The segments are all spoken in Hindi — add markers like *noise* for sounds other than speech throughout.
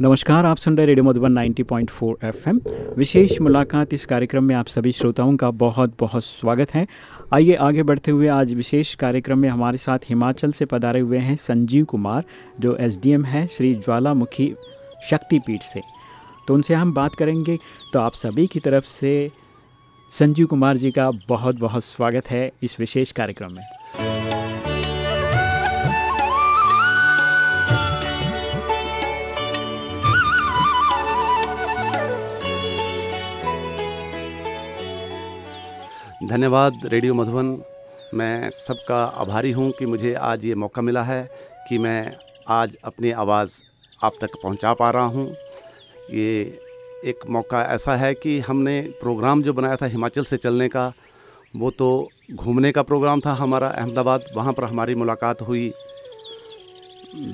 नमस्कार, आप सुन रहे रेडियो मधुबन 90.4 एफएम। विशेष मुलाकात इस कार्यक्रम में आप सभी श्रोताओं का बहुत बहुत स्वागत है। आइए आगे बढ़ते हुए आज विशेष कार्यक्रम में हमारे साथ हिमाचल से पधारे हुए हैं संजीव कुमार, जो एसडीएम है श्री ज्वालामुखी शक्तिपीठ से। तो उनसे हम बात करेंगे। तो आप सभी की तरफ़ से संजीव कुमार जी का बहुत बहुत स्वागत है इस विशेष कार्यक्रम में। धन्यवाद रेडियो मधुबन। मैं सबका आभारी हूँ कि मुझे आज ये मौका मिला है कि मैं आज अपनी आवाज़ आप तक पहुँचा पा रहा हूँ। ये एक मौका ऐसा है कि हमने प्रोग्राम जो बनाया था हिमाचल से चलने का वो तो घूमने का प्रोग्राम था हमारा अहमदाबाद वहाँ पर हमारी मुलाकात हुई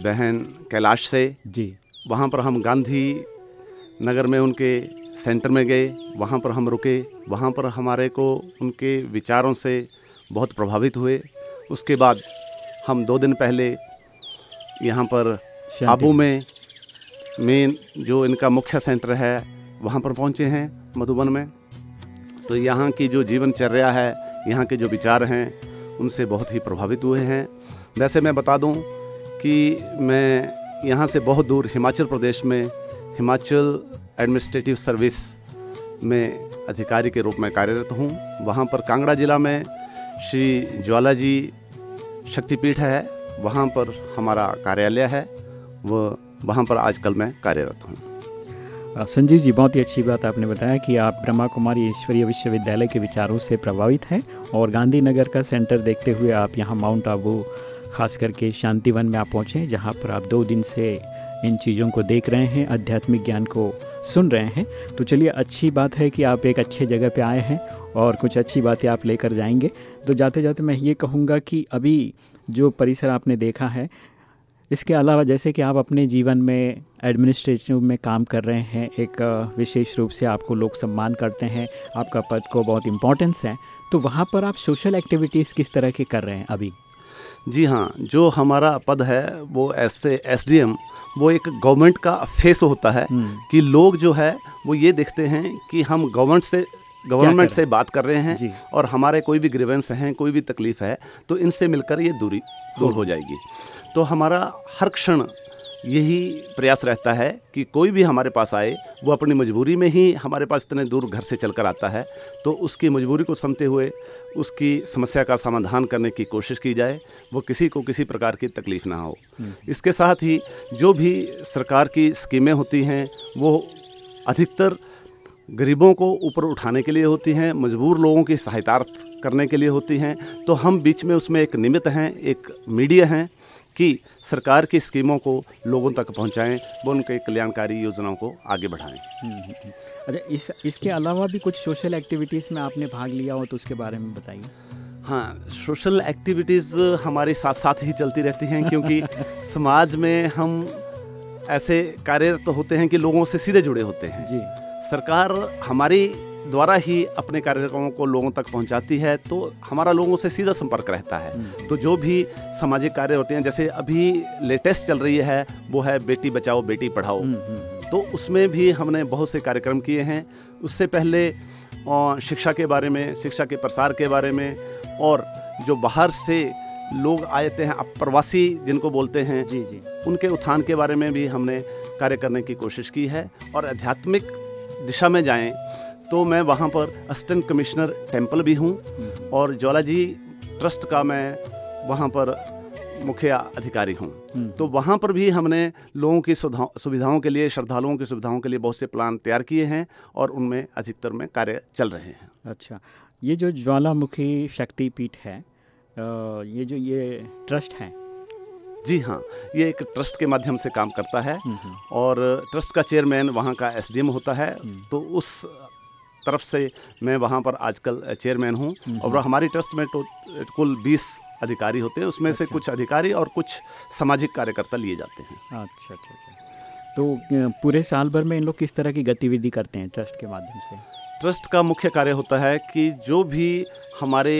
बहन कैलाश से। जी। वहाँ पर हम गांधी नगर में उनके सेंटर में गए वहाँ पर हम रुके वहाँ पर हमारे को उनके विचारों से बहुत प्रभावित हुए उसके बाद हम दो दिन पहले यहाँ पर। आबू में मेन जो इनका मुख्य सेंटर है वहाँ पर पहुँचे हैं मधुबन में तो यहाँ की जो जीवनचर्या है यहाँ के जो विचार हैं उनसे बहुत ही प्रभावित हुए हैं वैसे मैं बता दूँ कि मैं यहाँ से बहुत दूर हिमाचल प्रदेश में हिमाचल एडमिनिस्ट्रेटिव सर्विस में अधिकारी के रूप में कार्यरत हूँ। वहाँ पर कांगड़ा जिला में श्री ज्वाला जी शक्तिपीठ है। वहाँ पर हमारा कार्यालय है। वो वहाँ पर आजकल मैं कार्यरत हूँ। संजीव जी, बहुत ही अच्छी बात आपने बताया कि आप ब्रह्मा कुमारी ईश्वरीय विश्वविद्यालय के विचारों से प्रभावित हैं और गांधीनगर का सेंटर देखते हुए आप यहाँ माउंट आबू खास करके शांतिवन में आप पहुँचे, जहाँ पर आप दो दिन से इन चीज़ों को देख रहे हैं, आध्यात्मिक ज्ञान को सुन रहे हैं। तो चलिए, अच्छी बात है कि आप एक अच्छे जगह पे आए हैं और कुछ अच्छी बातें आप लेकर जाएँगे। तो जाते जाते मैं ये कहूँगा कि अभी जो परिसर आपने देखा है, इसके अलावा जैसे कि आप अपने जीवन में एडमिनिस्ट्रेटिव में काम कर रहे हैं, एक विशेष रूप से आपको लोग सम्मान करते हैं, आपका पद को बहुत इम्पोर्टेंस है तो वहाँ पर आप सोशल एक्टिविटीज़ किस तरह के कर रहे हैं अभी? जी हाँ जो हमारा पद है वो ऐसे एस डी एम वो एक गवर्नमेंट का फेस होता है हम्म, कि लोग जो है वो ये देखते हैं कि हम गवर्नमेंट से गवर्नमेंट से बात कर रहे हैं और हमारे कोई भी ग्रीवेंस हैं कोई भी तकलीफ़ है तो इनसे मिलकर ये दूरी दूर हो जाएगी। तो हमारा हर क्षण यही प्रयास रहता है कि कोई भी हमारे पास आए वो अपनी मजबूरी में ही हमारे पास इतने दूर घर से चलकर आता है तो उसकी मजबूरी को समझते हुए उसकी समस्या का समाधान करने की कोशिश की जाए वो किसी को किसी प्रकार की तकलीफ़ ना हो। इसके साथ ही जो भी सरकार की स्कीमें होती हैं वो अधिकतर गरीबों को ऊपर उठाने के लिए होती हैं मजबूर लोगों की सहायतार्थ करने के लिए होती हैं तो हम बीच में उसमें एक निमित्त हैं एक मीडिया हैं कि सरकार की स्कीमों को लोगों तक पहुंचाएँ वो उनके कल्याणकारी योजनाओं को आगे बढ़ाएँ। हम्म, हम्म, हम्म। अच्छा इस इसके अलावा भी कुछ सोशल एक्टिविटीज़ में आपने भाग लिया हो तो उसके बारे में बताइए। हाँ सोशल एक्टिविटीज़ हमारे साथ साथ ही चलती रहती हैं क्योंकि *laughs* समाज में हम ऐसे कार्यरत तो होते हैं कि लोगों से सीधे जुड़े होते हैं। जी। सरकार हमारी द्वारा ही अपने कार्यक्रमों को लोगों तक पहुंचाती है तो हमारा लोगों से सीधा संपर्क रहता है। हम्म, तो जो भी सामाजिक कार्य होते हैं जैसे अभी लेटेस्ट चल रही है वो है बेटी बचाओ बेटी पढ़ाओ। हम्म, हम्म, तो उसमें भी हमने बहुत से कार्यक्रम किए हैं। उससे पहले शिक्षा के बारे में शिक्षा के प्रसार के बारे में और जो बाहर से लोग आते हैं प्रवासी जिनको बोलते हैं जी जी। उनके उत्थान के बारे में भी हमने कार्य करने की कोशिश की है। और आध्यात्मिक दिशा में जाएँ तो मैं वहाँ पर असिस्टेंट कमिश्नर टेंपल भी हूँ और ज्वालाजी ट्रस्ट का मैं वहाँ पर मुख्य अधिकारी हूँ। हम्म, तो वहाँ पर भी हमने लोगों की सुविधा- सुविधाओं के लिए श्रद्धालुओं की सुविधाओं के लिए बहुत से प्लान तैयार किए हैं और उनमें अधिकतर में कार्य चल रहे हैं। अच्छा ये जो ज्वालामुखी शक्तिपीठ है ये जो ये ट्रस्ट है? जी हाँ ये एक ट्रस्ट के माध्यम से काम करता है हम्म, हम्म, और ट्रस्ट का चेयरमैन वहाँ का एसडीएम होता है। तो उस तरफ़ से मैं वहाँ पर आजकल चेयरमैन हूँ और हमारी ट्रस्ट में तो कुल 20 अधिकारी होते हैं उसमें अच्छा। से। कुछ अधिकारी और कुछ सामाजिक कार्यकर्ता लिए जाते हैं अच्छा अच्छा अच्छा तो पूरे साल भर में इन लोग किस तरह की गतिविधि करते हैं ट्रस्ट के माध्यम से ट्रस्ट का मुख्य कार्य होता है कि जो भी हमारे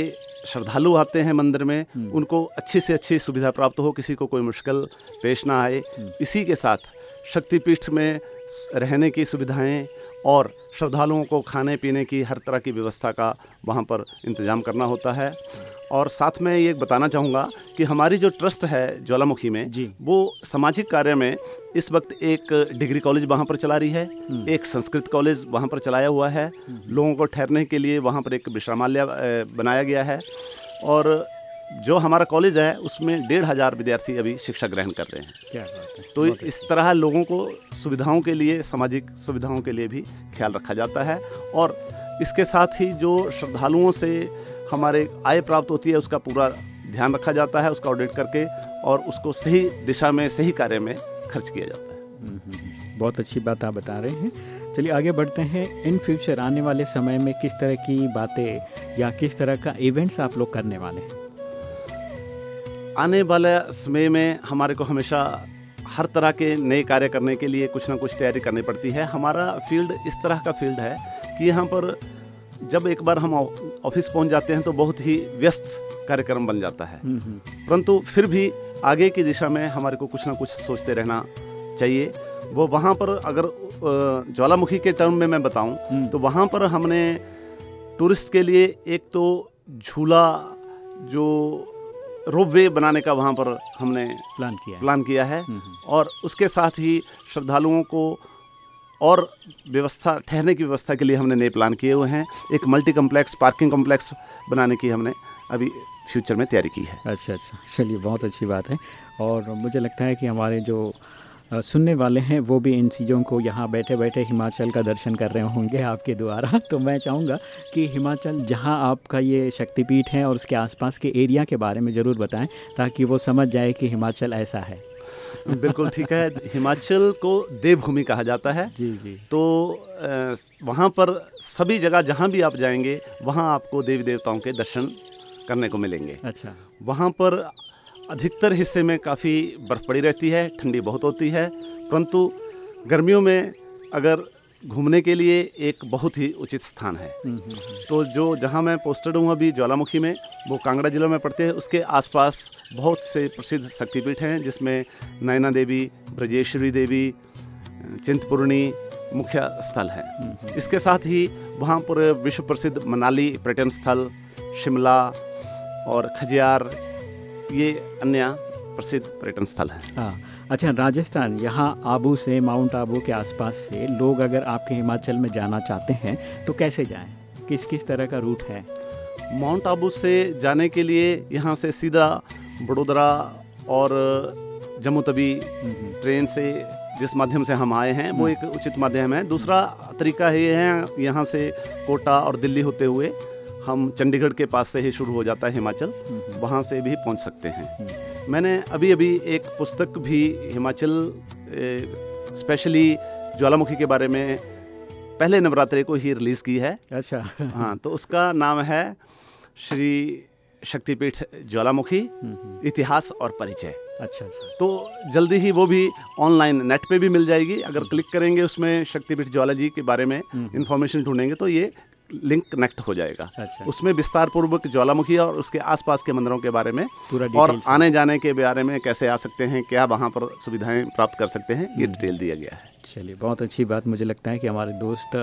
श्रद्धालु आते हैं मंदिर में हम्म। उनको अच्छी से अच्छी सुविधा प्राप्त हो किसी को कोई मुश्किल पेश ना आए हम्म। इसी के साथ शक्तिपीठ में रहने की सुविधाएँ और श्रद्धालुओं को खाने पीने की हर तरह की व्यवस्था का वहाँ पर इंतज़ाम करना होता है। और साथ में ये बताना चाहूँगा कि हमारी जो ट्रस्ट है ज्वालामुखी में जी। वो सामाजिक कार्य में इस वक्त एक डिग्री कॉलेज वहाँ पर चला रही है हम्म। एक संस्कृत कॉलेज वहाँ पर चलाया हुआ है। लोगों को ठहरने के लिए वहाँ पर एक विश्रामालय बनाया गया है। और जो हमारा कॉलेज है उसमें डेढ़ हज़ार विद्यार्थी अभी शिक्षा ग्रहण कर रहे हैं। क्या बात है। तो इस तरह लोगों को सुविधाओं के लिए सामाजिक सुविधाओं के लिए भी ख्याल रखा जाता है और इसके साथ ही जो श्रद्धालुओं से हमारे आय प्राप्त होती है उसका पूरा ध्यान रखा जाता है उसका ऑडिट करके और उसको सही दिशा में सही कार्य में खर्च किया जाता है। हम्म, हम्म, बहुत अच्छी बात आप बता रहे हैं। चलिए आगे बढ़ते हैं। इन फ्यूचर आने वाले समय में किस तरह की बातें या किस तरह का इवेंट्स आप लोग करने वाले हैं? आने वाले समय में हमारे को हमेशा हर तरह के नए कार्य करने के लिए कुछ ना कुछ तैयारी करनी पड़ती है। हमारा फ़ील्ड इस तरह का फ़ील्ड है कि यहाँ पर जब एक बार हम ऑफ़िस पहुँच जाते हैं तो बहुत ही व्यस्त कार्यक्रम बन जाता है। हम्म, हम्म, परंतु फिर भी आगे की दिशा में हमारे को कुछ ना कुछ सोचते रहना चाहिए। वो वहाँ पर अगर ज्वालामुखी के टर्म में मैं बताऊँ हम्म, तो वहाँ पर हमने टूरिस्ट के लिए एक तो झूला जो रोपवे बनाने का वहाँ पर हमने प्लान किया प्लान किया है। हम्म, हम्म, और उसके साथ ही श्रद्धालुओं को और व्यवस्था ठहरने की व्यवस्था के लिए हमने नए प्लान किए हुए हैं। एक मल्टी कम्प्लेक्स पार्किंग कम्प्लेक्स बनाने की हमने अभी फ्यूचर में तैयारी की है। अच्छा अच्छा। चलिए बहुत अच्छी बात है। और मुझे लगता है कि हमारे जो सुनने वाले हैं वो भी इन चीज़ों को यहाँ बैठे बैठे हिमाचल का दर्शन कर रहे होंगे आपके द्वारा। *laughs* तो मैं चाहूँगा कि हिमाचल जहाँ आपका ये शक्तिपीठ है और उसके आसपास के एरिया के बारे में ज़रूर बताएँ ताकि वो समझ जाए कि हिमाचल ऐसा है। *laughs* बिल्कुल ठीक है। हिमाचल को देवभूमि कहा जाता है। जी जी। तो वहाँ पर सभी जगह जहाँ भी आप जाएँगे वहाँ आपको देवी देवताओं के दर्शन करने को मिलेंगे। अच्छा। वहाँ पर अधिकतर हिस्से में काफ़ी बर्फ़ पड़ी रहती है ठंडी बहुत होती है परंतु गर्मियों में अगर घूमने के लिए एक बहुत ही उचित स्थान है। हम्म, हम्म, हम्म, तो जो जहाँ मैं पोस्टेड हूँ अभी ज्वालामुखी में वो कांगड़ा जिला में पड़ते हैं उसके आसपास बहुत से प्रसिद्ध शक्तिपीठ हैं जिसमें नैना देवी ब्रजेश्वरी देवी चिंतपूर्णी मुख्य स्थल है। इसके साथ ही वहाँ पर विश्व प्रसिद्ध मनाली पर्यटन स्थल शिमला और खजियार ये अन्य प्रसिद्ध पर्यटन स्थल है। हाँ। अच्छा राजस्थान यहाँ आबू से माउंट आबू के आसपास से लोग अगर आपके हिमाचल में जाना चाहते हैं तो कैसे जाएँ? किस किस तरह का रूट है? माउंट आबू से जाने के लिए यहाँ से सीधा बड़ोदरा और जम्मू तवी हम्म, हम्म, ट्रेन से जिस माध्यम से हम आए हैं वो एक उचित माध्यम है। दूसरा तरीका ये है यहाँ से कोटा और दिल्ली होते हुए हम चंडीगढ़ के पास से ही शुरू हो जाता है हिमाचल हम्म, हम्म, वहाँ से भी पहुँच सकते हैं। हम्म, मैंने अभी अभी एक पुस्तक भी हिमाचल स्पेशली ज्वालामुखी के बारे में पहले नवरात्रे को ही रिलीज़ की है। अच्छा। हाँ तो उसका नाम है श्री शक्तिपीठ ज्वालामुखी हम्म, हम्म, इतिहास और परिचय। अच्छा अच्छा। तो जल्दी ही वो भी ऑनलाइन नेट पे भी मिल जाएगी। अगर क्लिक करेंगे उसमें शक्तिपीठ ज्वाला जी के बारे में हम्म, इंफॉर्मेशन ढूंढेंगे तो ये लिंक कनेक्ट हो जाएगा। अच्छा उसमें विस्तार पूर्वक ज्वालामुखी और उसके आसपास के मंदिरों के बारे में पूरा और आने जाने के बारे में कैसे आ सकते हैं क्या वहाँ पर सुविधाएँ प्राप्त कर सकते हैं ये डिटेल दिया गया है। चलिए, बहुत अच्छी बात मुझे लगता है कि हमारे दोस्त,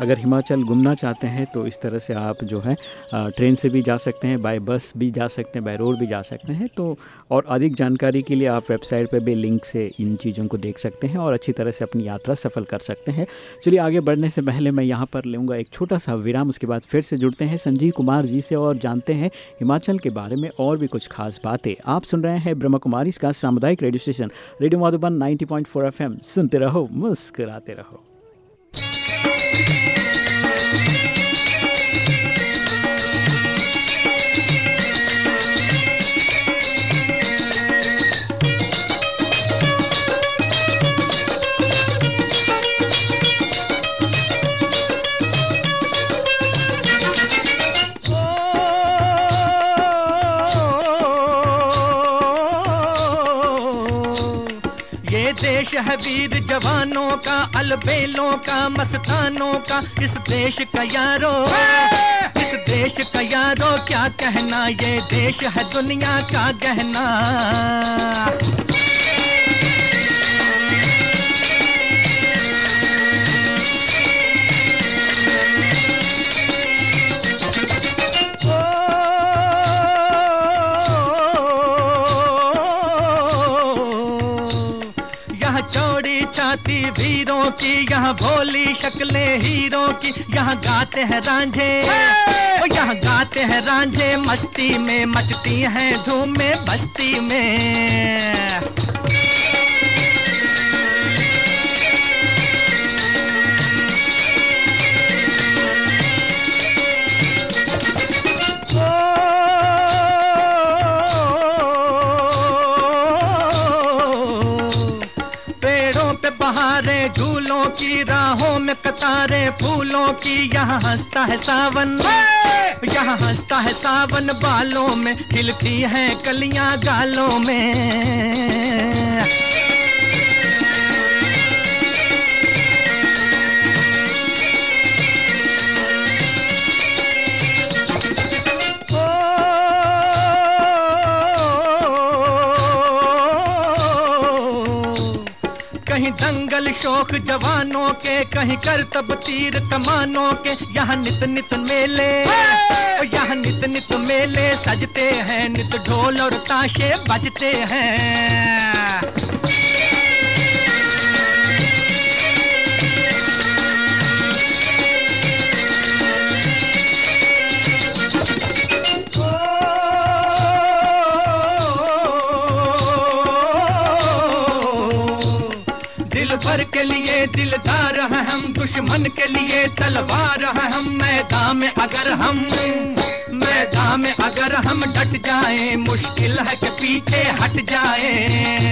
अगर हिमाचल घूमना चाहते हैं तो इस तरह से आप जो है ट्रेन से भी जा सकते हैं, बाय बस भी जा सकते हैं, बाय रोड भी जा सकते हैं तो और अधिक जानकारी के लिए आप वेबसाइट पर भी लिंक से इन चीज़ों को देख सकते हैं और अच्छी तरह से अपनी यात्रा सफल कर सकते हैं। चलिए, आगे बढ़ने से पहले मैं यहाँ पर लूँगा एक छोटा सा विराम, उसके बाद फिर से जुड़ते हैं संजीव कुमार जी से और जानते हैं हिमाचल के बारे में और भी कुछ खास बातें। आप सुन रहे हैं ब्रह्मा कुमारी इसका सामुदायिक radio station, radio Madhuban 90.4 FM. सुनते रहो। मुस्कुराते रहो। वीर जवानों का अलबेलों का मस्तानों का इस देश का यारो। इस देश का यारो क्या कहना ये देश है दुनिया का गहना। की यहाँ भोली शक्लें हीरों की यहाँ गाते हैं रांझे। यहाँ गाते हैं रांझे मस्ती में मचती हैं धूम में बस्ती में। बहारे झूलों की राहों में कतारे फूलों की यहाँ हंसता है सावन। यहाँ हंसता है सावन बालों में खिलती है कलियाँ गालों में। शोक जवानों के कहीं कर तब तीर कमानों के। यहाँ नित नित मेले यहाँ नित नित मेले। सजते हैं नित ढोल और ताशे बजते हैं। के दिलदार हैं हम, दुश्मन के लिए तलवार हैं हम। मैदान में अगर हम, मैदान में अगर हम डट जाएँ, मुश्किल है कि पीछे हट जाएँ।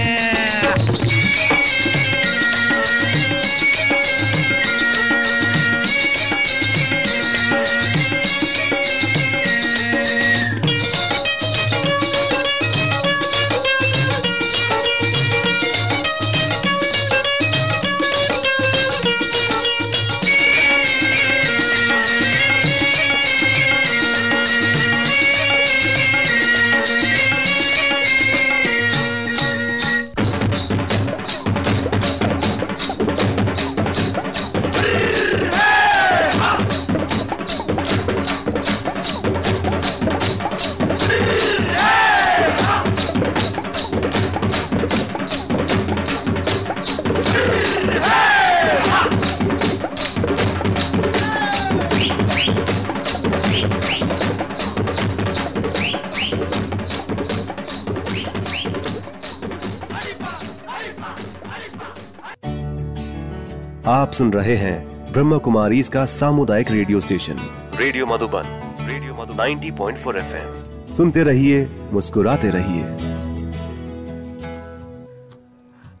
आप सुन रहे हैं ब्रह्म कुमारी इसका सामुदायिक radio station. Radio Madhuban radio Madhuban. 90.4 FM. सुनते रहिए मुस्कुराते रहिए।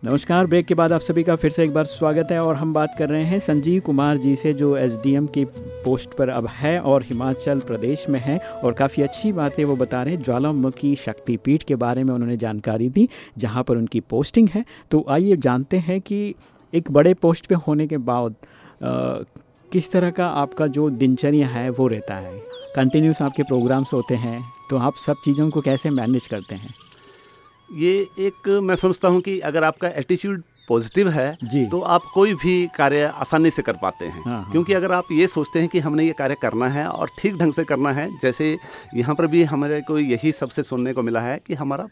नमस्कार ब्रेक के बाद आप सभी का फिर से एक बार स्वागत है और हम बात कर रहे हैं संजीव कुमार जी से जो एसडीएम की पोस्ट पर अब है और हिमाचल प्रदेश में है और काफ़ी अच्छी बातें वो बता रहे हैं। ज्वालामुखी शक्तिपीठ के बारे में उन्होंने जानकारी दी जहाँ पर उनकी पोस्टिंग है। तो आइए जानते हैं कि एक बड़े पोस्ट पे होने के बाद किस तरह का आपका जो दिनचर्या है वो रहता है? कंटिन्यूस आपके प्रोग्राम्स होते हैं तो आप सब चीज़ों को कैसे मैनेज करते हैं? ये एक मैं समझता हूँ कि अगर आपका एटीट्यूड पॉजिटिव है जी। तो आप कोई भी कार्य आसानी से कर पाते हैं। हाँ, हाँ, क्योंकि अगर आप ये सोचते हैं कि हमने ये कार्य करना है और ठीक ढंग से करना है जैसे यहाँ पर भी हमारे को यही सबसे सुनने को मिला है कि हमारा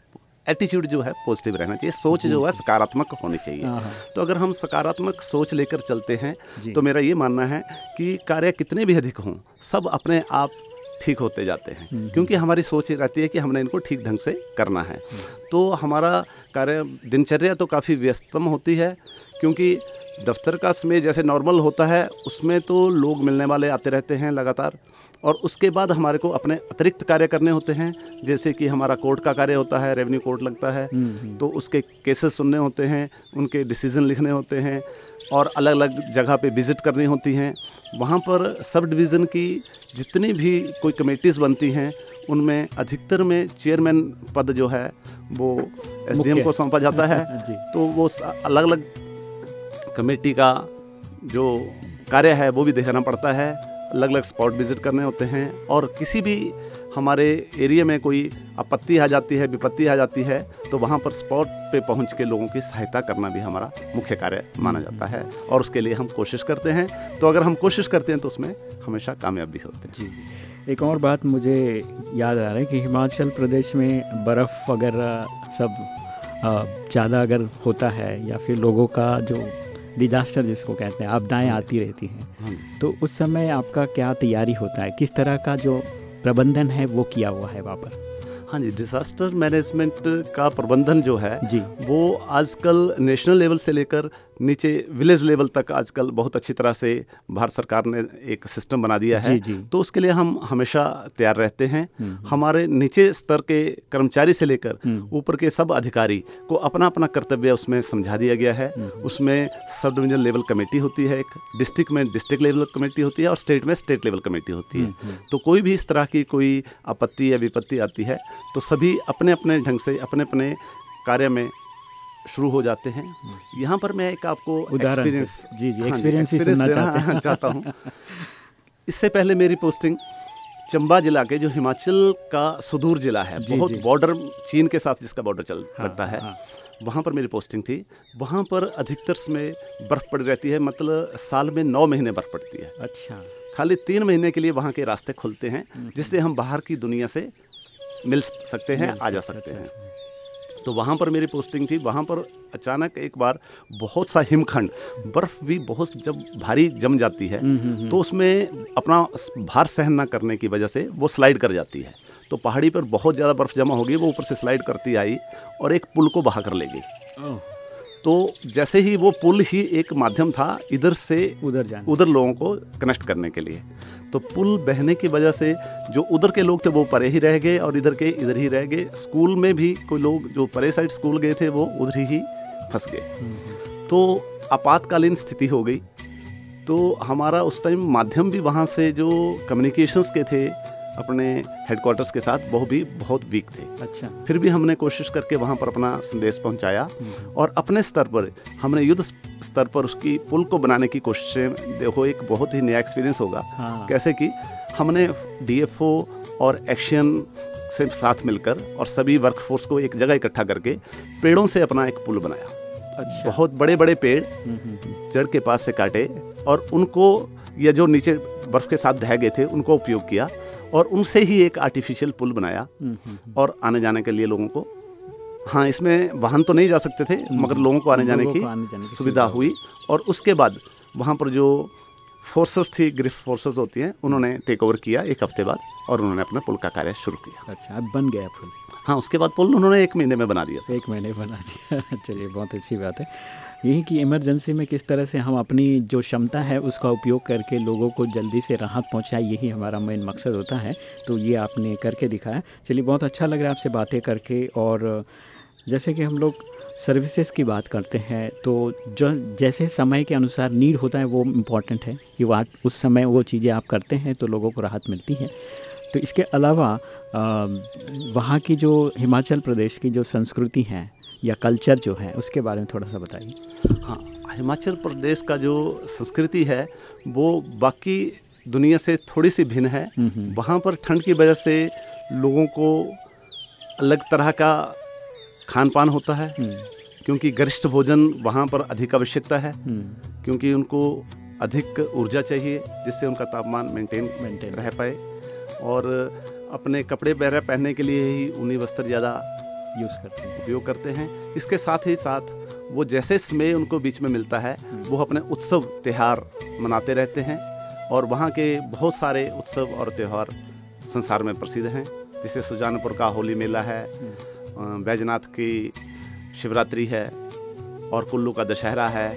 एटीट्यूड जो है पॉजिटिव रहना चाहिए। सोच जो है सकारात्मक होनी चाहिए। हाँ, हाँ। तो अगर हम सकारात्मक सोच लेकर चलते हैं तो मेरा ये मानना है कि कार्य कितने भी अधिक हों सब अपने आप ठीक होते जाते हैं। क्योंकि हमारी सोच रहती है कि हमने इनको ठीक ढंग से करना है। तो हमारा कार्य दिनचर्या तो काफ़ी व्यस्तम होती है क्योंकि दफ्तर का समय जैसे नॉर्मल होता है उसमें तो लोग मिलने वाले आते रहते हैं लगातार। और उसके बाद हमारे को अपने अतिरिक्त कार्य करने होते हैं जैसे कि हमारा कोर्ट का कार्य होता है रेवेन्यू कोर्ट लगता है तो उसके केसेस सुनने होते हैं उनके डिसीज़न लिखने होते हैं और अलग अलग जगह पे विज़िट करनी होती हैं। वहाँ पर सब डिवीज़न की जितनी भी कोई कमेटीज़ बनती हैं उनमें अधिकतर में चेयरमैन पद जो है वो एसडीएम। को सौंपा जाता है। *laughs* तो वो अलग अलग कमेटी का जो कार्य है वो भी देखना पड़ता है। अलग अलग स्पॉट विज़िट करने होते हैं और किसी भी हमारे एरिया में कोई आपत्ति आ जाती है, विपत्ति आ जाती है तो वहाँ पर स्पॉट पे पहुँच के लोगों की सहायता करना भी हमारा मुख्य कार्य माना जाता है और उसके लिए हम कोशिश करते हैं। तो अगर हम कोशिश करते हैं तो उसमें हमेशा कामयाब भी होते हैं। जी एक और बात मुझे याद आ रहा है कि हिमाचल प्रदेश में बर्फ़ वगैरह सब ज़्यादा अगर होता है या फिर लोगों का जो डिजास्टर जिसको कहते हैं आपदाएँ आती रहती हैं। हाँ। तो उस समय आपका क्या तैयारी होता है? किस तरह का जो प्रबंधन है वो किया हुआ है वहाँ पर? हाँ जी डिज़ास्टर मैनेजमेंट का प्रबंधन जो है जी। वो आजकल नेशनल लेवल से लेकर नीचे विलेज लेवल तक आजकल बहुत अच्छी तरह से भारत सरकार ने एक सिस्टम बना दिया है जी, जी। तो उसके लिए हम हमेशा तैयार रहते हैं हम्म, हमारे नीचे स्तर के कर्मचारी से लेकर हम्म। ऊपर के सब अधिकारी को अपना अपना कर्तव्य उसमें समझा दिया गया है हम्म। उसमें सब डिवीज़न लेवल कमेटी होती है एक डिस्ट्रिक्ट में डिस्ट्रिक्ट लेवल कमेटी होती है और स्टेट में स्टेट लेवल कमेटी होती है हम्म, तो कोई भी इस तरह की कोई आपत्ति या विपत्ति आती है तो सभी अपने अपने ढंग से अपने अपने कार्य में शुरू हो जाते हैं। यहाँ पर मैं एक आपको एक्सपीरियंस जी, जी, हाँ experience ही सुनना चाहते हैं। चाहता हूँ। इससे पहले मेरी पोस्टिंग चंबा जिला के जो हिमाचल का सुदूर जिला है जी, बहुत बॉर्डर चीन के साथ जिसका बॉर्डर चल हाँ, लगता है हाँ। वहाँ पर मेरी पोस्टिंग थी। वहाँ पर अधिकतर समय बर्फ़ पड़ी रहती है मतलब साल में नौ महीने बर्फ़ पड़ती है। अच्छा। खाली तीन महीने के लिए वहाँ के रास्ते खुलते हैं हम्म, जिससे हम बाहर की दुनिया से मिल सकते हैं आ जा सकते- सकते अच्छा, हैं तो वहाँ पर मेरी पोस्टिंग थी। वहाँ पर अचानक एक बार बहुत सा हिमखंड बर्फ़ भी बहुत जब भारी जम जाती है हम्म, हम्म, तो उसमें अपना भार सहन ना करने की वजह से वो स्लाइड कर जाती है। तो पहाड़ी पर बहुत ज़्यादा बर्फ़ जमा हो गई वो ऊपर से स्लाइड करती आई और एक पुल को बहा कर ले गई। तो जैसे ही वो पुल ही एक माध्यम था इधर से उधर जाना। उधर लोगों को कनेक्ट करने के लिए। तो पुल बहने की वजह से जो उधर के लोग थे वो परे ही रह गए और इधर के इधर ही रह गए। स्कूल में भी कोई लोग जो परे साइड स्कूल गए थे वो उधर ही फंस गए। तो आपातकालीन स्थिति हो गई। तो हमारा उस टाइम माध्यम भी वहाँ से जो कम्युनिकेशंस के थे अपने हेडक्वार्टर्स के साथ वो भी बहुत वीक थे। अच्छा। फिर भी हमने कोशिश करके वहाँ पर अपना संदेश पहुँचाया हम्म, और अपने स्तर पर हमने युद्ध स्तर पर उसकी पुल को बनाने की कोशिशें देखो एक बहुत ही नया एक्सपीरियंस होगा। हाँ। कैसे कि हमने डीएफओ और एक्शन से साथ मिलकर और सभी वर्कफोर्स को एक जगह इकट्ठा करके पेड़ों से अपना एक पुल बनाया। अच्छा। बहुत बड़े बड़े पेड़ हम्म, हम्म, जड़ के पास से काटे और उनको या जो नीचे बर्फ़ के साथ ढह गए थे उनको उपयोग किया। और उनसे ही एक आर्टिफिशियल पुल बनाया हम्म, हम्म, हम्म। और आने जाने के लिए लोगों को। हाँ इसमें वाहन तो नहीं जा सकते थे मगर लोगों को आने जाने की आने जाने सुविधा सुविधा। हुई। और उसके बाद वहाँ पर जो फोर्सेस थी ग्रिफ फोर्सेस होती हैं उन्होंने टेक ओवर किया एक हफ़्ते बाद और उन्होंने अपना पुल का कार्य शुरू किया। अच्छा अब बन गया पुल। हाँ उसके बाद पुल उन्होंने एक महीने में बना दिया था। एक महीने बना दिया। *laughs* चलिए बहुत अच्छी बात है। यही कि इमरजेंसी में किस तरह से हम अपनी जो क्षमता है, उसका उपयोग करके लोगों को जल्दी से राहत पहुँचाए, यही हमारा मेन मकसद होता है। तो ये आपने करके दिखाया। चलिए, बहुत अच्छा लग रहा है आपसे बातें करके और जैसे कि हम लोग सर्विसेज़ की बात करते हैं तो जो, जैसे समय के अनुसार नीड होता है, वो इंपॉर्टेंट है। कि वो आप उस समय वो चीज़ें आप करते हैं तो लोगों को राहत मिलती है। तो इसके अलावा वहाँ की जो हिमाचल प्रदेश की जो संस्कृति है या कल्चर जो है उसके बारे में थोड़ा सा बताइए। हाँ हिमाचल प्रदेश का जो संस्कृति है वो बाकी दुनिया से थोड़ी सी भिन्न है। हम्म, हम्म। वहाँ पर ठंड की वजह से लोगों को अलग तरह का खान पान होता है हम्म, क्योंकि गरिष्ठ भोजन वहाँ पर अधिक आवश्यकता है क्योंकि उनको अधिक ऊर्जा चाहिए जिससे उनका तापमान मेंटेन मेंटेन रह पाए। और अपने कपड़े वगैरह पहनने के लिए ही ऊनी वस्त्र ज़्यादा यूज़ करते हैं उपयोग करते हैं। इसके साथ ही साथ वो जैसे समय उनको बीच में मिलता है वो अपने उत्सव त्यौहार मनाते रहते हैं और वहाँ के बहुत सारे उत्सव और त्यौहार संसार में प्रसिद्ध हैं। जैसे सुजानपुर का होली मेला है बैजनाथ की शिवरात्रि है और कुल्लू का दशहरा है।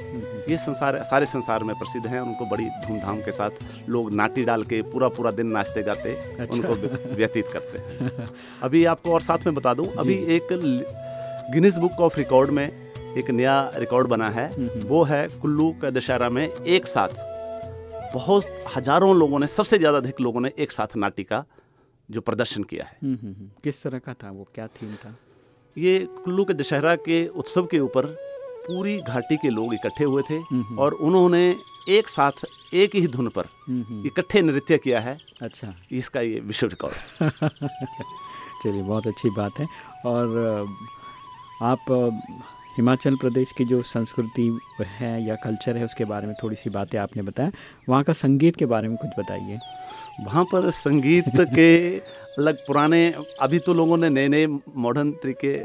ये संसार सारे संसार में प्रसिद्ध हैं। उनको बड़ी धूमधाम के साथ लोग नाटी डाल के पूरा पूरा दिन नाचते गाते अच्छा। उनको व्यतीत करते हैं। अभी आपको और साथ में बता दूँ अभी एक गिनीज बुक ऑफ़ रिकॉर्ड में एक नया रिकॉर्ड बना है। वो है कुल्लू का दशहरा में एक साथ बहुत हज़ारों लोगों ने सबसे ज़्यादा अधिक लोगों ने एक साथ नाटी का जो प्रदर्शन किया है। किस तरह का था वो? क्या थीम था? ये कुल्लू के दशहरा के उत्सव के ऊपर पूरी घाटी के लोग इकट्ठे हुए थे हम्म, और उन्होंने एक साथ एक ही धुन पर हम्म, हम्म। इकट्ठे नृत्य किया है। अच्छा। इसका ये विश्व रिकॉर्ड *laughs* चलिए बहुत अच्छी बात है। और आप हिमाचल प्रदेश की जो संस्कृति है या कल्चर है उसके बारे में थोड़ी सी बातें आपने बताया। वहाँ का संगीत के बारे में कुछ बताइए। वहाँ पर संगीत के *laughs* अलग पुराने अभी तो लोगों ने नए नए मॉडर्न तरीके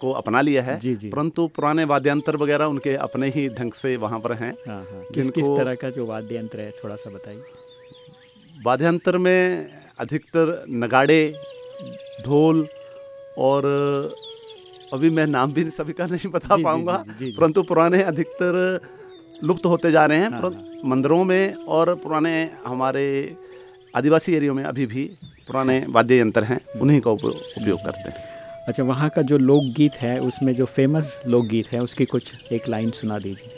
को अपना लिया है जी, जी। परंतु पुराने वाद्यंत्र वगैरह उनके अपने ही ढंग से वहाँ पर हैं हाँ हाँ। किस किस तरह का जो वाद्य यंत्र है थोड़ा सा बताइए। वाद्यंत्र में अधिकतर नगाड़े ढोल और अभी मैं नाम भी सभी का नहीं बता पाऊँगा। परंतु पुराने अधिकतर लुप्त होते जा रहे हैं हाँ, मंदिरों में और पुराने हमारे आदिवासी एरियो में अभी भी पुराने वाद्य यंत्र हैं उन्हीं का उपयोग करते हैं। अच्छा वहाँ का जो लोकगीत है उसमें जो फेमस लोकगीत है उसकी कुछ एक लाइन सुना दीजिए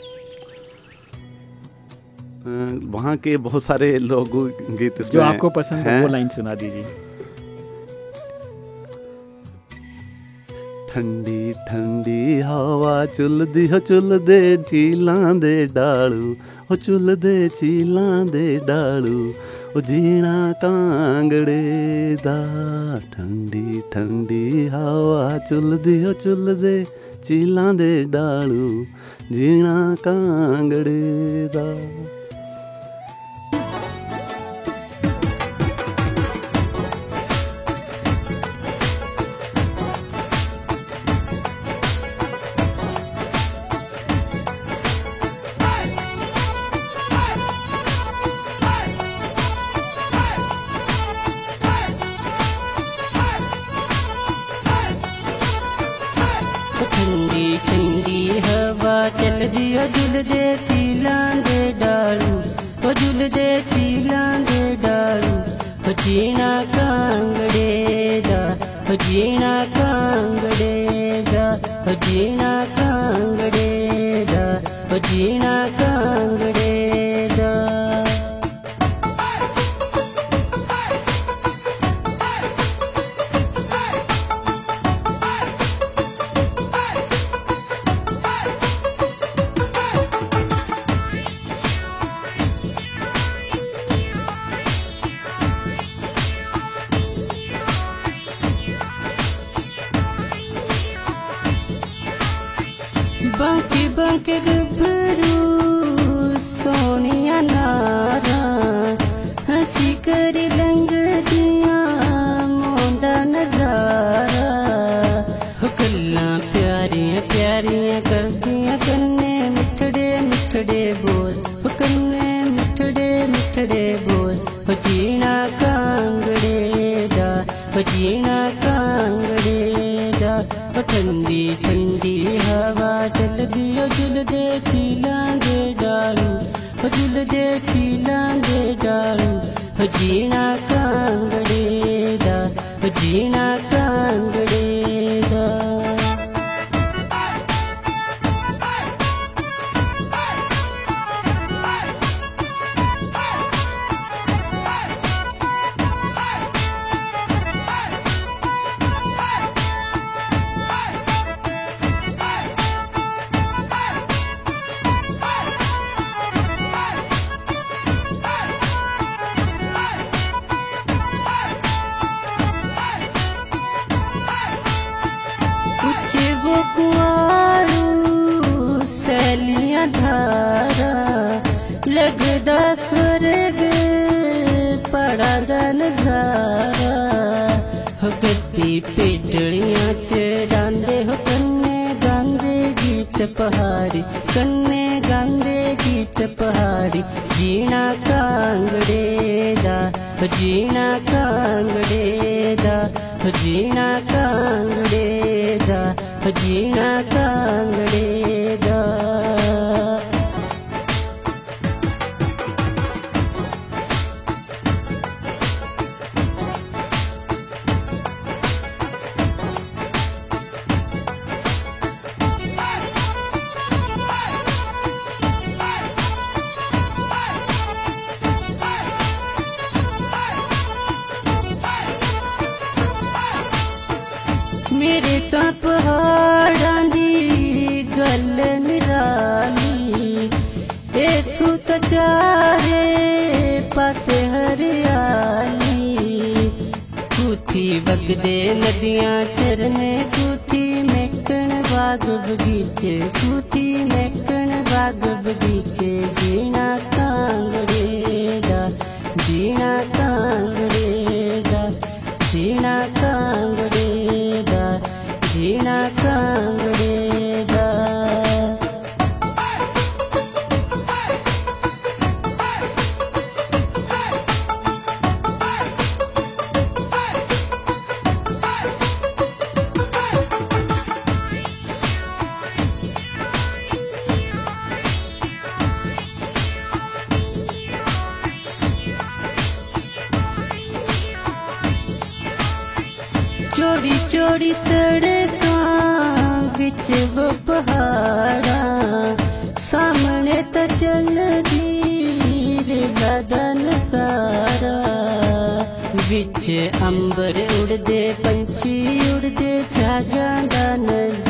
अ, वहाँ के बहुत सारे लोग गीत जो इसमें आपको पसंद है हैं। वो लाइन सुना दीजिए ਠੰਡੀ ਠੰਡੀ ਹਵਾ ਚੁੱਲਦੀ ਹੋ ਚੁੱਲਦੇ ਚੀਲਾਂ ਦੇ ਡਾਲੂ ਹੋ ਚੁੱਲਦੇ ਚੀਲਾਂ ਦੇ ਡਾਲੂ ਉਹ ਜੀਣਾ ਕਾਂਗੜੇ ਦਾ। ਠੰਡੀ ਠੰਡੀ ਹਵਾ ਚੁੱਲਦੀ ਹੋ ਚੁੱਲਦੇ ਚੀਲਾਂ ਦੇ ਡਾਲੂ ਜੀਣਾ ਕਾਂਗੜੇ ਦਾ। बाकी बाकी बरू सोनिया नारा हंसी करी लंग नज़ारा हो गद्दी पेटड़ियाँ चरांदे हो कन्ने गांदे गीत पहाड़ी, कन्ने गांदे गीत पहाड़ी, जीना कांगड़े दा जीना कांगड़े दा जीना कांगड़े दा जीना कांगड़े दा। निगरानी एथू त तो चारे पासे हरियाली। कूथी बगदे नदियाँ चरने कूथी मेकण बाग बगीचे कूथी मेकण बाग बगीचे जीना कांगड़ेदा जीना कांगड़ेदा जीना कांगड़ेदा जीना कांगड़ेदा बिच अंबर उड़दे पंछी उड़दे छा जांदा नज़ारा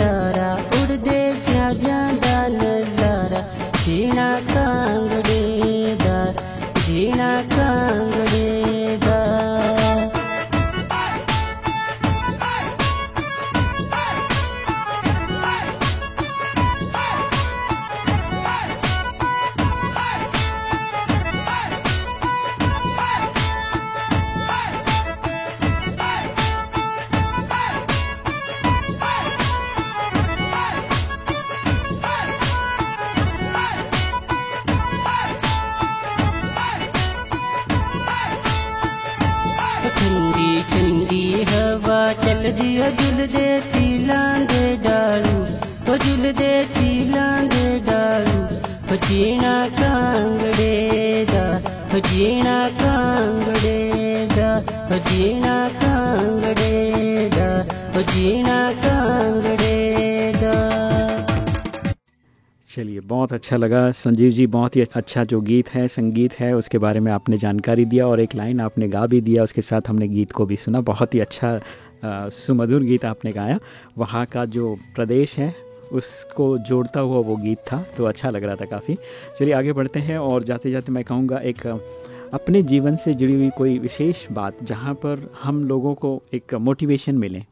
अच्छा लगा। संजीव जी, बहुत ही अच्छा जो गीत है, संगीत है, उसके बारे में आपने जानकारी दिया और एक लाइन आपने गा भी दिया, उसके साथ हमने गीत को भी सुना। बहुत ही अच्छा सुमधुर गीत आपने गाया। वहाँ का जो प्रदेश है, उसको जोड़ता हुआ वो गीत था तो अच्छा लग रहा था काफ़ी। चलिए आगे बढ़ते हैं और जाते जाते मैं कहूँगा एक अपने जीवन से जुड़ी हुई कोई विशेष बात, जहाँ पर हम लोगों को एक मोटिवेशन मिले।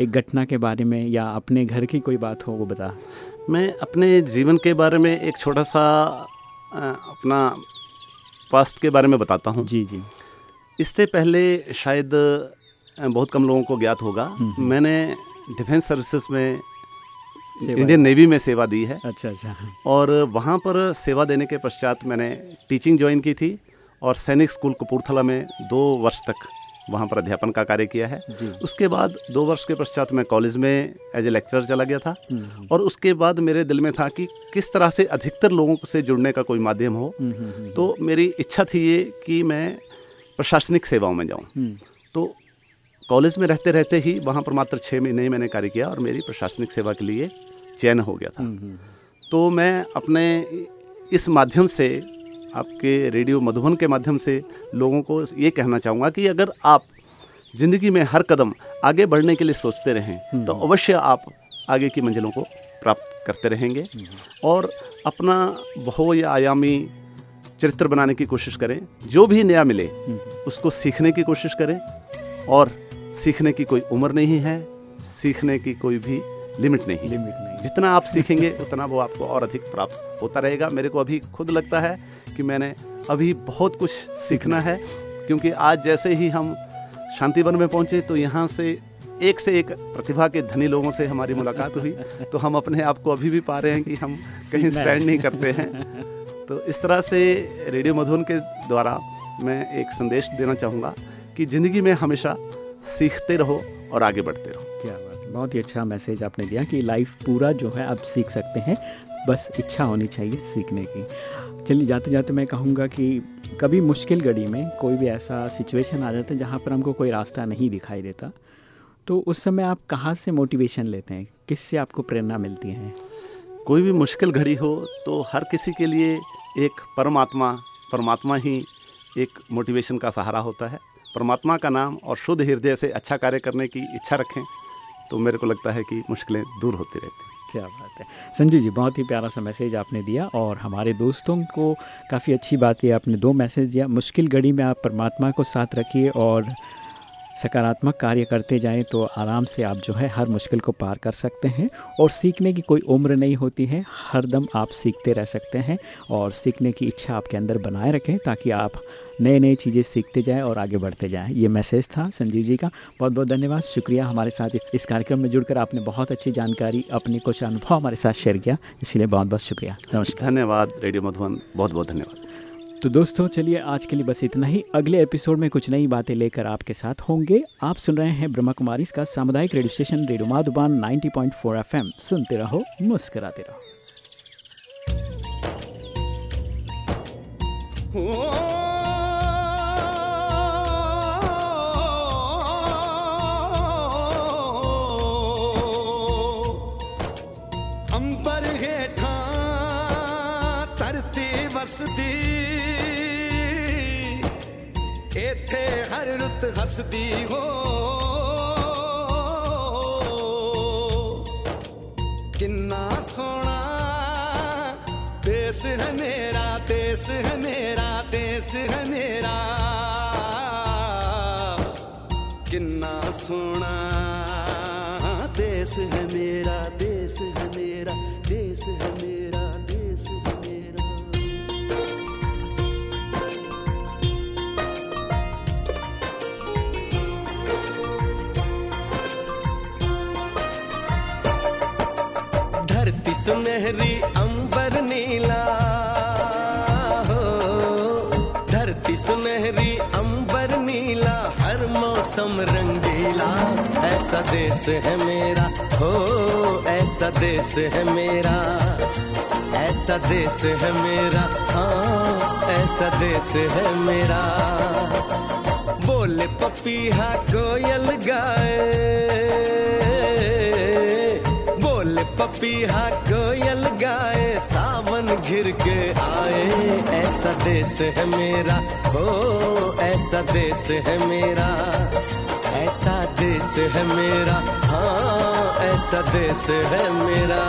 एक घटना के बारे में या अपने घर की कोई बात हो, वो बता। मैं अपने जीवन के बारे में एक छोटा सा अपना पास्ट के बारे में बताता हूँ। जी जी। इससे पहले शायद बहुत कम लोगों को ज्ञात होगा। मैंने डिफेंस सर्विसेज़ में इंडियन नेवी में सेवा दी है। अच्छा अच्छा। और वहाँ पर सेवा देने के पश्चात मैंने टीचिंग ज्वाइन की थी और सैनिक स्कूल कपूरथला में दो वर्ष तक वहाँ पर अध्यापन का कार्य किया है। उसके बाद दो वर्ष के पश्चात मैं कॉलेज में एज ए लेक्चरर चला गया था। हम्म, और उसके बाद मेरे दिल में था कि किस तरह से अधिकतर लोगों से जुड़ने का कोई माध्यम हो। हम्म, हम्म, हम्म, तो मेरी इच्छा थी ये कि मैं प्रशासनिक सेवाओं में जाऊँ। हम्म, तो कॉलेज में रहते रहते ही वहाँ पर मात्र छः महीने ही मैंने कार्य किया और मेरी प्रशासनिक सेवा के लिए चयन हो गया था। हम्म, हम्म, तो मैं अपने इस माध्यम से आपके रेडियो मधुबन के माध्यम से लोगों को ये कहना चाहूँगा कि अगर आप ज़िंदगी में हर कदम आगे बढ़ने के लिए सोचते रहें तो अवश्य आप आगे की मंजिलों को प्राप्त करते रहेंगे। और अपना बहु या आयामी चरित्र बनाने की कोशिश करें जो भी नया मिले उसको सीखने की कोशिश करें। और सीखने की कोई उम्र नहीं है सीखने की कोई भी लिमिट नहीं लिमिट नहीं जितना आप सीखेंगे उतना वो आपको और अधिक प्राप्त होता रहेगा। मेरे को अभी खुद लगता है कि मैंने अभी बहुत कुछ सीखना है क्योंकि आज जैसे ही हम शांतिवन में पहुँचे तो यहाँ से एक से एक प्रतिभा के धनी लोगों से हमारी मुलाकात हुई। तो हम अपने आप को अभी भी पा रहे हैं कि हम कहीं स्टैंड नहीं करते हैं। तो इस तरह से रेडियो मधुन के द्वारा मैं एक संदेश देना चाहूँगा कि ज़िंदगी में हमेशा सीखते रहो और आगे बढ़ते रहो। क्या बात। बहुत ही अच्छा मैसेज आपने दिया कि लाइफ पूरा जो है आप सीख सकते हैं। बस इच्छा होनी चाहिए सीखने की। चलिए, जाते जाते मैं कहूँगा कि कभी मुश्किल घड़ी में कोई भी ऐसा सिचुएशन आ जाता है जहाँ पर हमको कोई रास्ता नहीं दिखाई देता। तो उस समय आप कहाँ से मोटिवेशन लेते हैं? किससे आपको प्रेरणा मिलती है? कोई भी मुश्किल घड़ी हो तो हर किसी के लिए एक परमात्मा परमात्मा ही एक मोटिवेशन का सहारा होता है। परमात्मा का नाम और शुद्ध हृदय से अच्छा कार्य करने की इच्छा रखें तो मेरे को लगता है कि मुश्किलें दूर होती रहती हैं। क्या बात है। संजू जी, बहुत ही प्यारा सा मैसेज आपने दिया और हमारे दोस्तों को काफ़ी अच्छी बात है। आपने दो मैसेज दिया। मुश्किल घड़ी में आप परमात्मा को साथ रखिए और सकारात्मक कार्य करते जाएँ तो आराम से आप जो है हर मुश्किल को पार कर सकते हैं और सीखने की कोई उम्र नहीं होती है। हर दम आप सीखते रह सकते हैं और सीखने की इच्छा आपके अंदर बनाए रखें ताकि आप नए नए चीज़ें सीखते जाएँ और आगे बढ़ते जाएँ। ये मैसेज था संजीव जी का। बहुत बहुत धन्यवाद। शुक्रिया हमारे साथ इस कार्यक्रम में जुड़कर आपने बहुत अच्छी जानकारी, अपने कुछ अनुभव हमारे साथ शेयर किया। इसलिए बहुत बहुत शुक्रिया। नमस्कार। धन्यवाद, रेडियो मधुबन। बहुत बहुत धन्यवाद। तो दोस्तों, चलिए आज के लिए बस इतना ही। अगले एपिसोड में कुछ नई बातें लेकर आपके साथ होंगे। आप सुन रहे हैं ब्रह्मा कुमारी का सामुदायिक radio station radio Madhuban 90.4 point सुनते रहो, मुस्कराते रहो। Oh बसती रुत हसती हो। किन्ना सोना देश है मेरा देश है मेरा देश है मेरा। किन्ना सोना देश है मेरा देश है मेरा देश है मेरा। सुनहरी अंबर नीला। हो, धरती सुनहरी अंबर नीला, हर मौसम रंगीला। ऐसा देश है मेरा, हो, ऐसा देश है मेरा। ऐसा देश है मेरा हाँ ऐसा देश है मेरा। बोले पपीहा कोयल गाए। पपीहा कोयल गाए, सावन घिर के आए। ऐसा देश है मेरा हो ऐसा देश है मेरा। ऐसा देश है मेरा हाँ ऐसा देश है मेरा।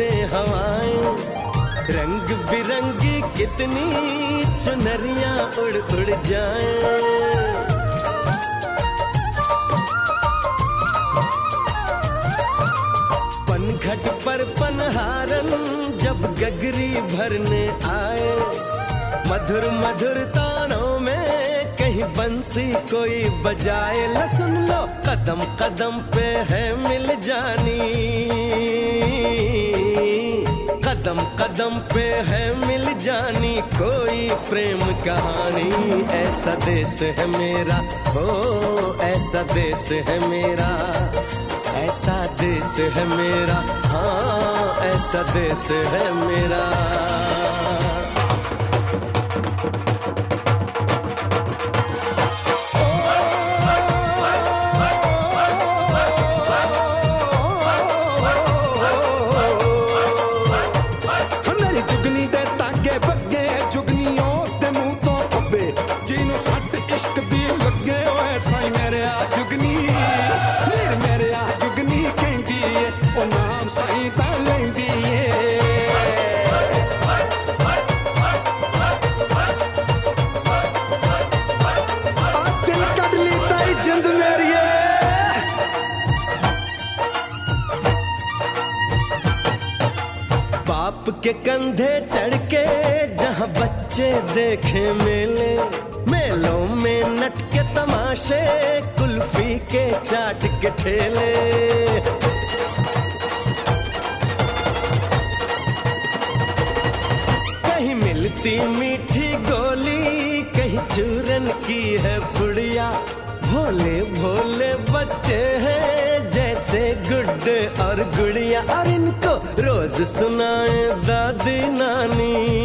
करे हवाएँ। रंग बिरंगी कितनी चुनरिया उड़ उड़ जाएँ। पनघट पर पनहारन जब गगरी भरने आए। मधुर मधुर तानों में कहीं बंसी कोई बजाए। ल सुन लो, कदम कदम पे है मिल जानी। कदम कदम पे है मिल जानी कोई प्रेम कहानी। ऐसा देश है मेरा, हो, ऐसा देश है मेरा। ऐसा देश है मेरा हाँ ऐसा देश है मेरा। देखे मेले, मेलों में नट के तमाशे, कुल्फी के चाट के ठेले। कहीं मिलती मीठी गोली, कहीं चूरन की है पुड़िया भोले भोले बच्चे हैं, जैसे गुड्डे और गुड़िया। और इनको रोज सुनाए दादी नानी।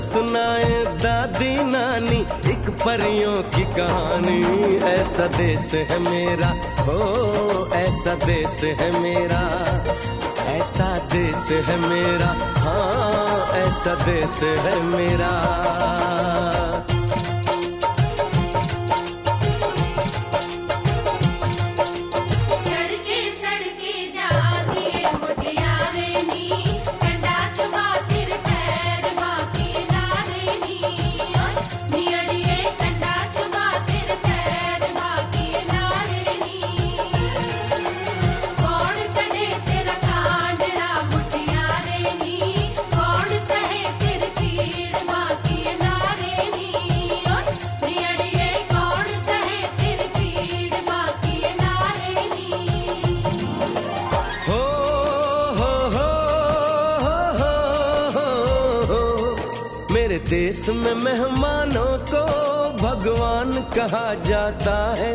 सुनाए दादी नानी, एक परियों की कहानी। ऐसा देश है मेरा, हो, ऐसा देश है मेरा। ऐसा देश है मेरा हाँ ऐसा देश है मेरा। जाता है,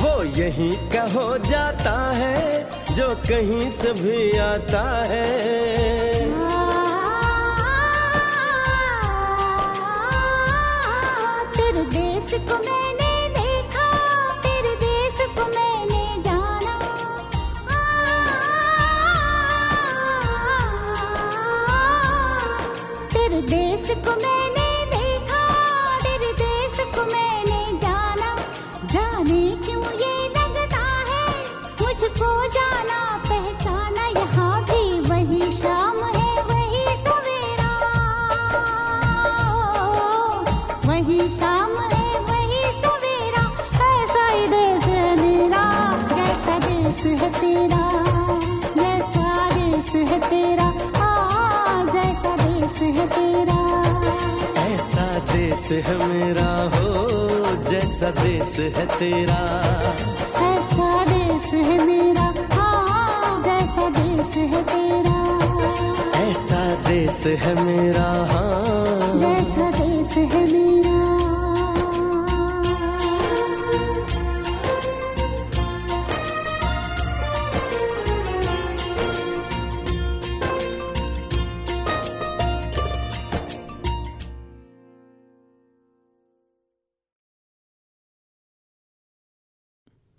वो यहीं का हो जाता है, जो कहीं से भी आता है। देश को मैंने देखा, तेरे देश को मैंने जाना। तेरे देश को मैंने देश है मेरा हो जैसा देश है तेरा। ऐसा देश है मेरा हाँ जैसा देश है तेरा। ऐसा देश है मेरा हाँ। जैसा देश है मेरा।